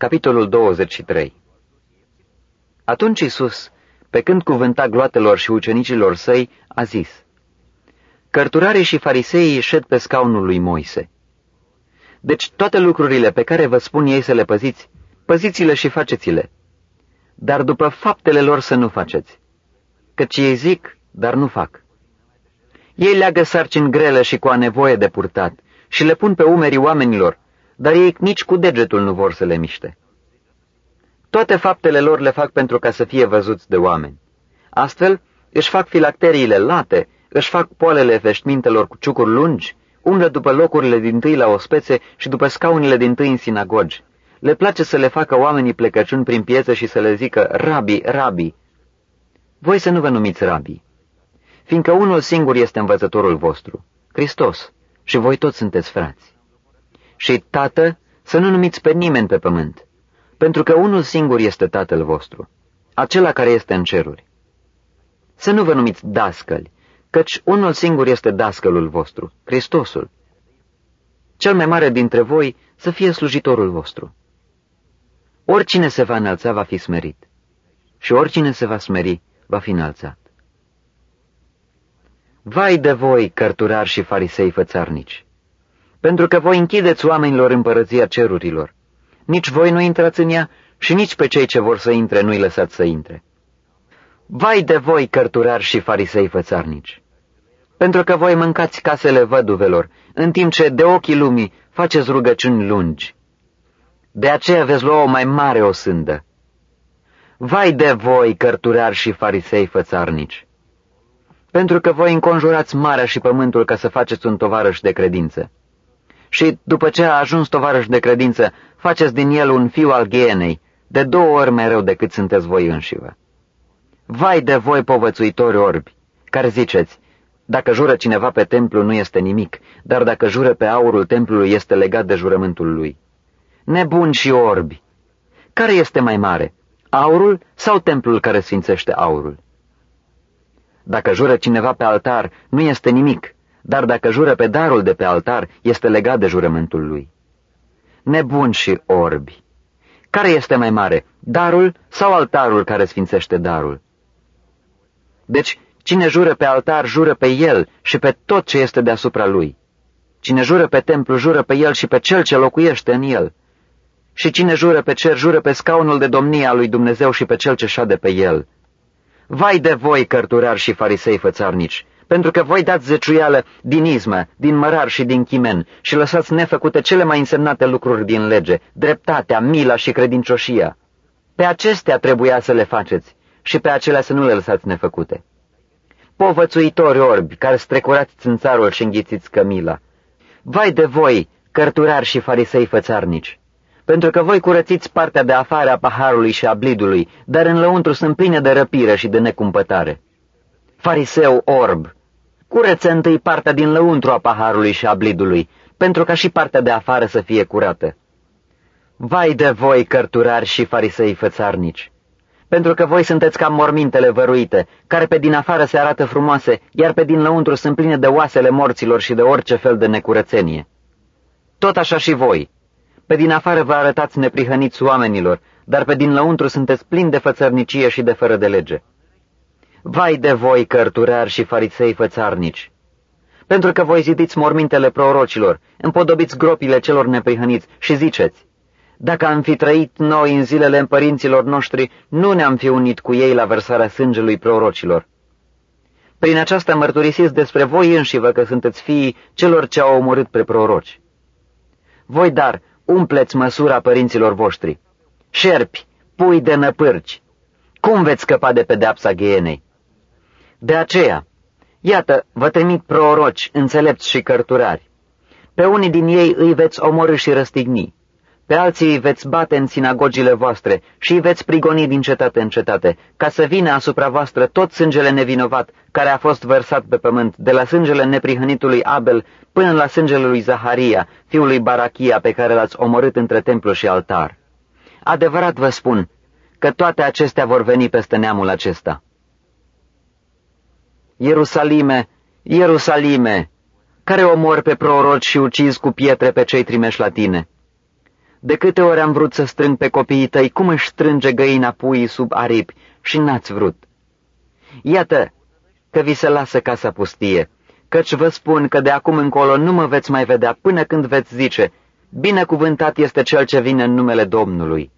Capitolul 23 Atunci Isus, pe când cuvânta gloatelor și ucenicilor săi, a zis, Cărturarii și fariseii șed pe scaunul lui Moise. Deci toate lucrurile pe care vă spun ei să le păziți, păziți-le și faceți-le. Dar după faptele lor să nu faceți, căci ei zic, dar nu fac. Ei leagă sarcini grele și cu a nevoie de purtat și le pun pe umerii oamenilor, dar ei nici cu degetul nu vor să le miște. Toate faptele lor le fac pentru ca să fie văzuți de oameni. Astfel, își fac filacteriile late, își fac poalele veștmintelor cu ciucuri lungi, umblă după locurile din tâi la ospețe și după scaunile din tâi în sinagogi. Le place să le facă oamenii plecăciuni prin piețe și să le zică, rabi, rabi. Voi să nu vă numiți rabi, fiindcă unul singur este învățătorul vostru, Hristos, și voi toți sunteți frați. Și, tată, să nu numiți pe nimeni pe pământ, pentru că unul singur este tatăl vostru, acela care este în ceruri. Să nu vă numiți dascăli, căci unul singur este dascălul vostru, Hristosul. Cel mai mare dintre voi să fie slujitorul vostru. Oricine se va înălța va fi smerit, și oricine se va smeri va fi înălțat. Vai de voi, cărturari și farisei fățarnici, pentru că voi închideți oamenilor împărăția cerurilor. Nici voi nu intrați în ea și nici pe cei ce vor să intre nu-i lăsați să intre. Vai de voi, cărturari și farisei fățarnici, pentru că voi mâncați casele văduvelor, în timp ce de ochii lumii faceți rugăciuni lungi. De aceea veți lua o mai mare osândă. Vai de voi, cărturari și farisei fățarnici, pentru că voi înconjurați marea și pământul ca să faceți un tovarăș de credință. Și după ce a ajuns tovarăș de credință, faceți din el un fiu al ghienei, de două ori mai rău decât sunteți voi înșivă. Vai de voi, povățuitori orbi, care ziceți, dacă jură cineva pe templu nu este nimic, dar dacă jură pe aurul templului este legat de jurământul lui. Nebuni și orbi! Care este mai mare, aurul sau templul care sfințește aurul? Dacă jură cineva pe altar, nu este nimic, dar dacă jură pe darul de pe altar, este legat de jurământul lui. Nebuni și orbi! Care este mai mare, darul sau altarul care sfințește darul? Deci, cine jură pe altar, jură pe el și pe tot ce este deasupra lui. Cine jură pe templu, jură pe el și pe cel ce locuiește în el. Și cine jură pe cer, jură pe scaunul de domnie a lui Dumnezeu și pe cel ce șade pe el. Vai de voi, cărturari și farisei fățarnici, pentru că voi dați zeciuială din izmă, din mărar și din chimen și lăsați nefăcute cele mai însemnate lucruri din lege, dreptatea, mila și credincioșia. Pe acestea trebuia să le faceți și pe acelea să nu le lăsați nefăcute. Povățuitori orbi, care strecurați țânțarul și înghițiți cămila, vai de voi, cărturari și farisei fățarnici, pentru că voi curățiți partea de afară a paharului și a blidului, dar în lăuntru sunt pline de răpire și de necumpătare. Fariseu orb, curăță întâi partea din lăuntru a paharului și a blidului, pentru ca și partea de afară să fie curată. Vai de voi, cărturari și farisei fățarnici! Pentru că voi sunteți ca mormintele văruite, care pe din afară se arată frumoase, iar pe din lăuntru sunt pline de oasele morților și de orice fel de necurățenie. Tot așa și voi. Pe din afară vă arătați neprihăniți oamenilor, dar pe din lăuntru sunteți plini de fățărnicie și de fără de lege. Vai de voi, cărturari și farisei fățarnici! Pentru că voi zidiți mormintele prorocilor, împodobiți gropile celor neprihăniți și ziceți, dacă am fi trăit noi în zilele împărinților noștri, nu ne-am fi unit cu ei la vărsarea sângelui prorocilor. Prin aceasta mărturisiți despre voi înșivă că sunteți fiii celor ce au omorât pe proroci. Voi, dar, umpleți măsura părinților voștri. Șerpi, pui de năpârci, cum veți scăpa de pedeapsa ghienei? De aceea, iată, vă trimit proroci, înțelepți și cărturari. Pe unii din ei îi veți omorâ și răstigni. Pe alții îi veți bate în sinagogile voastre și îi veți prigoni din cetate în cetate, ca să vină asupra voastră tot sângele nevinovat care a fost vărsat pe pământ, de la sângele neprihănitului Abel până la sângele lui Zaharia, fiul lui Barachia, pe care l-ați omorât între templu și altar. Adevărat vă spun că toate acestea vor veni peste neamul acesta. Ierusalime, Ierusalime, care omor pe proroci și ucizi cu pietre pe cei trimeși la tine. De câte ori am vrut să strâng pe copiii tăi, cum își strânge găina puii sub aripi și n-ați vrut. Iată că vi se lasă casa pustie, căci vă spun că de acum încolo nu mă veți mai vedea până când veți zice, binecuvântat este cel ce vine în numele Domnului.